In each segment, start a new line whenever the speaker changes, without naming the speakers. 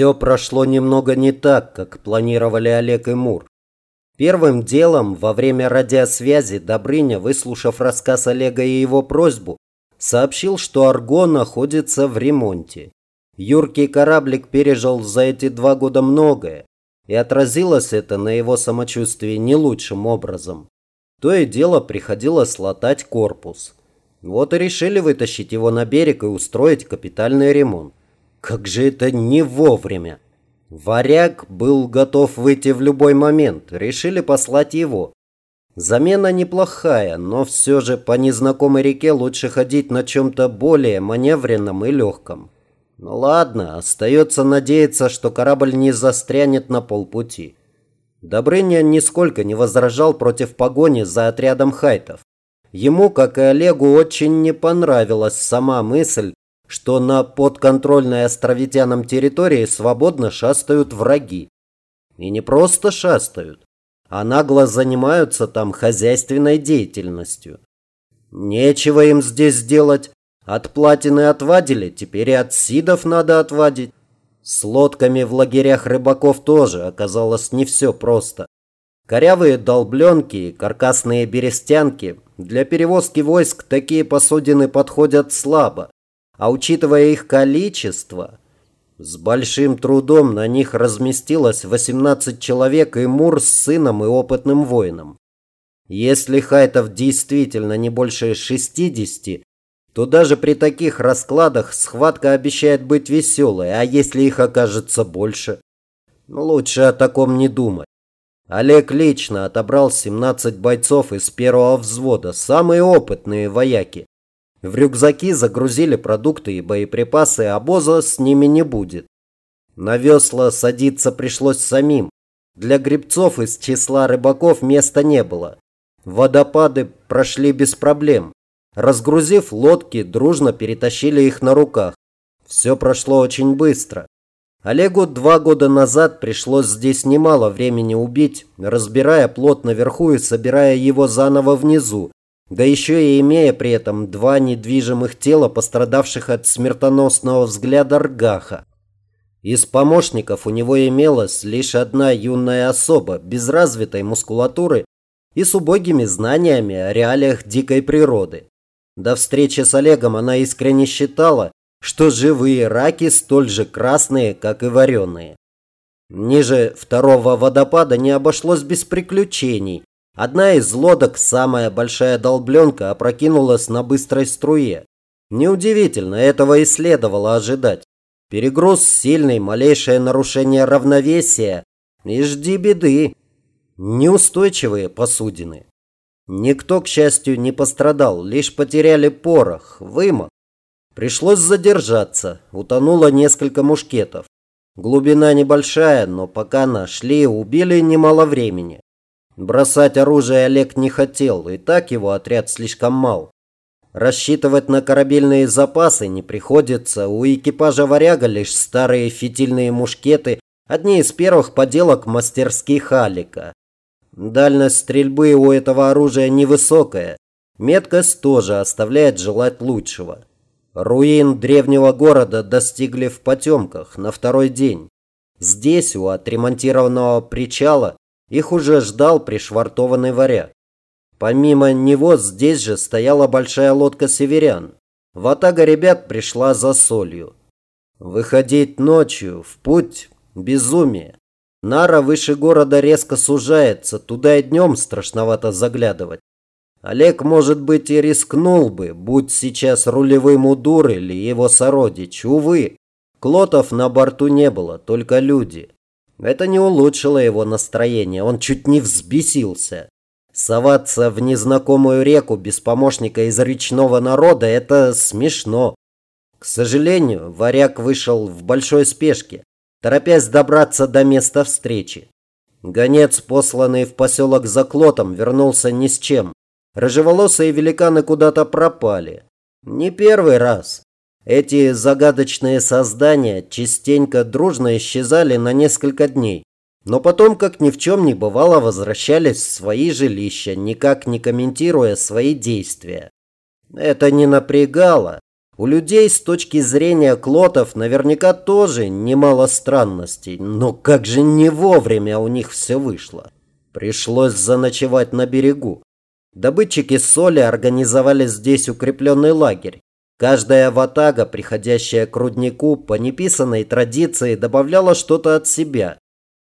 Все прошло немного не так, как планировали Олег и Мур. Первым делом во время радиосвязи Добрыня, выслушав рассказ Олега и его просьбу, сообщил, что Арго находится в ремонте. Юркий кораблик пережил за эти два года многое, и отразилось это на его самочувствии не лучшим образом. То и дело приходилось латать корпус. Вот и решили вытащить его на берег и устроить капитальный ремонт. Как же это не вовремя! Варяг был готов выйти в любой момент. Решили послать его. Замена неплохая, но все же по незнакомой реке лучше ходить на чем-то более маневренном и легком. Ну ладно, остается надеяться, что корабль не застрянет на полпути. Добрыня нисколько не возражал против погони за отрядом хайтов. Ему, как и Олегу, очень не понравилась сама мысль, что на подконтрольной островитянам территории свободно шастают враги. И не просто шастают, а нагло занимаются там хозяйственной деятельностью. Нечего им здесь делать. От платины отвадили, теперь и от сидов надо отвадить. С лодками в лагерях рыбаков тоже оказалось не все просто. Корявые долбленки и каркасные берестянки для перевозки войск такие посудины подходят слабо а учитывая их количество, с большим трудом на них разместилось 18 человек и Мур с сыном и опытным воином. Если хайтов действительно не больше 60, то даже при таких раскладах схватка обещает быть веселой, а если их окажется больше? Ну, лучше о таком не думать. Олег лично отобрал 17 бойцов из первого взвода, самые опытные вояки. В рюкзаки загрузили продукты и боеприпасы, а обоза с ними не будет. На весла садиться пришлось самим. Для грибцов из числа рыбаков места не было. Водопады прошли без проблем. Разгрузив лодки, дружно перетащили их на руках. Все прошло очень быстро. Олегу два года назад пришлось здесь немало времени убить, разбирая плот наверху и собирая его заново внизу, да еще и имея при этом два недвижимых тела, пострадавших от смертоносного взгляда Ргаха. Из помощников у него имелась лишь одна юная особа, без развитой мускулатуры и с убогими знаниями о реалиях дикой природы. До встречи с Олегом она искренне считала, что живые раки столь же красные, как и вареные. Ниже второго водопада не обошлось без приключений, Одна из лодок, самая большая долбленка, опрокинулась на быстрой струе. Неудивительно, этого и следовало ожидать. Перегруз сильный, малейшее нарушение равновесия. И жди беды. Неустойчивые посудины. Никто, к счастью, не пострадал, лишь потеряли порох, вымок. Пришлось задержаться, утонуло несколько мушкетов. Глубина небольшая, но пока нашли, убили немало времени. Бросать оружие Олег не хотел, и так его отряд слишком мал. Рассчитывать на корабельные запасы не приходится, у экипажа «Варяга» лишь старые фитильные мушкеты, одни из первых поделок мастерских Алика. Дальность стрельбы у этого оружия невысокая, меткость тоже оставляет желать лучшего. Руин древнего города достигли в потемках на второй день. Здесь, у отремонтированного причала, их уже ждал пришвартованный варяг. Помимо него здесь же стояла большая лодка северян. Ватага ребят пришла за солью. Выходить ночью в путь – безумие. Нара выше города резко сужается, туда и днем страшновато заглядывать. Олег, может быть, и рискнул бы, будь сейчас рулевым удур или его сородич. Увы, клотов на борту не было, только люди. Это не улучшило его настроение, он чуть не взбесился. Соваться в незнакомую реку без помощника из речного народа – это смешно. К сожалению, варяг вышел в большой спешке, торопясь добраться до места встречи. Гонец, посланный в поселок за Клотом, вернулся ни с чем. Рыжеволосые великаны куда-то пропали. Не первый раз. Эти загадочные создания частенько дружно исчезали на несколько дней, но потом, как ни в чем не бывало, возвращались в свои жилища, никак не комментируя свои действия. Это не напрягало. У людей с точки зрения клотов наверняка тоже немало странностей, но как же не вовремя у них все вышло. Пришлось заночевать на берегу. Добытчики соли организовали здесь укрепленный лагерь. Каждая ватага, приходящая к руднику, по неписанной традиции добавляла что-то от себя.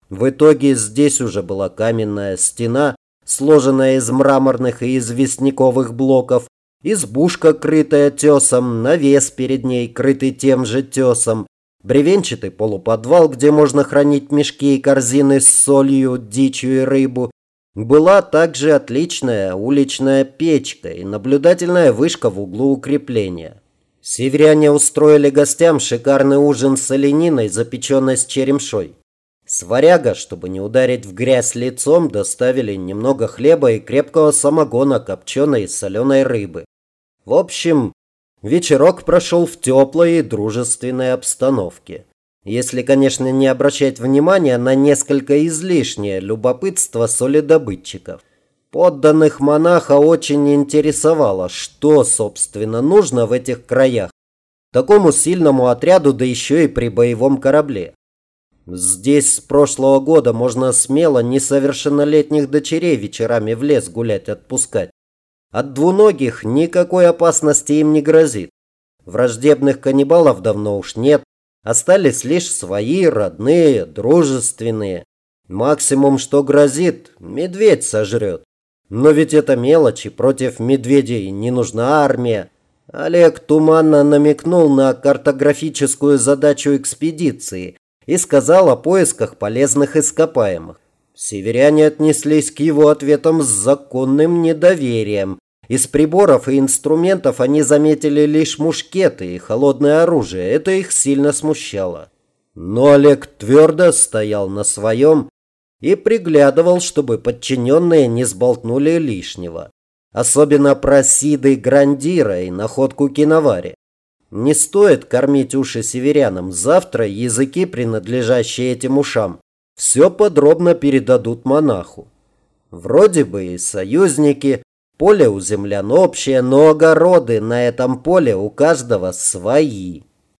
В итоге здесь уже была каменная стена, сложенная из мраморных и известняковых блоков, избушка, крытая тесом, навес перед ней, крытый тем же тесом, бревенчатый полуподвал, где можно хранить мешки и корзины с солью, дичью и рыбу. Была также отличная уличная печка и наблюдательная вышка в углу укрепления. Северяне устроили гостям шикарный ужин с олениной, запеченной с черемшой. Сваряга, чтобы не ударить в грязь лицом, доставили немного хлеба и крепкого самогона, копченой и соленой рыбы. В общем, вечерок прошел в теплой и дружественной обстановке. Если, конечно, не обращать внимания на несколько излишнее любопытство солидобытчиков. Подданных монаха очень интересовало, что, собственно, нужно в этих краях такому сильному отряду, да еще и при боевом корабле. Здесь с прошлого года можно смело несовершеннолетних дочерей вечерами в лес гулять отпускать. От двуногих никакой опасности им не грозит. Враждебных каннибалов давно уж нет. Остались лишь свои, родные, дружественные. Максимум, что грозит, медведь сожрет. Но ведь это мелочи, против медведей не нужна армия. Олег туманно намекнул на картографическую задачу экспедиции и сказал о поисках полезных ископаемых. Северяне отнеслись к его ответам с законным недоверием. Из приборов и инструментов они заметили лишь мушкеты и холодное оружие. Это их сильно смущало. Но Олег твердо стоял на своем и приглядывал, чтобы подчиненные не сболтнули лишнего. Особенно про Сиды Грандира и находку Киновари. Не стоит кормить уши северянам. Завтра языки, принадлежащие этим ушам, все подробно передадут монаху. Вроде бы и союзники, поле у землян общее, но огороды на этом поле у каждого свои.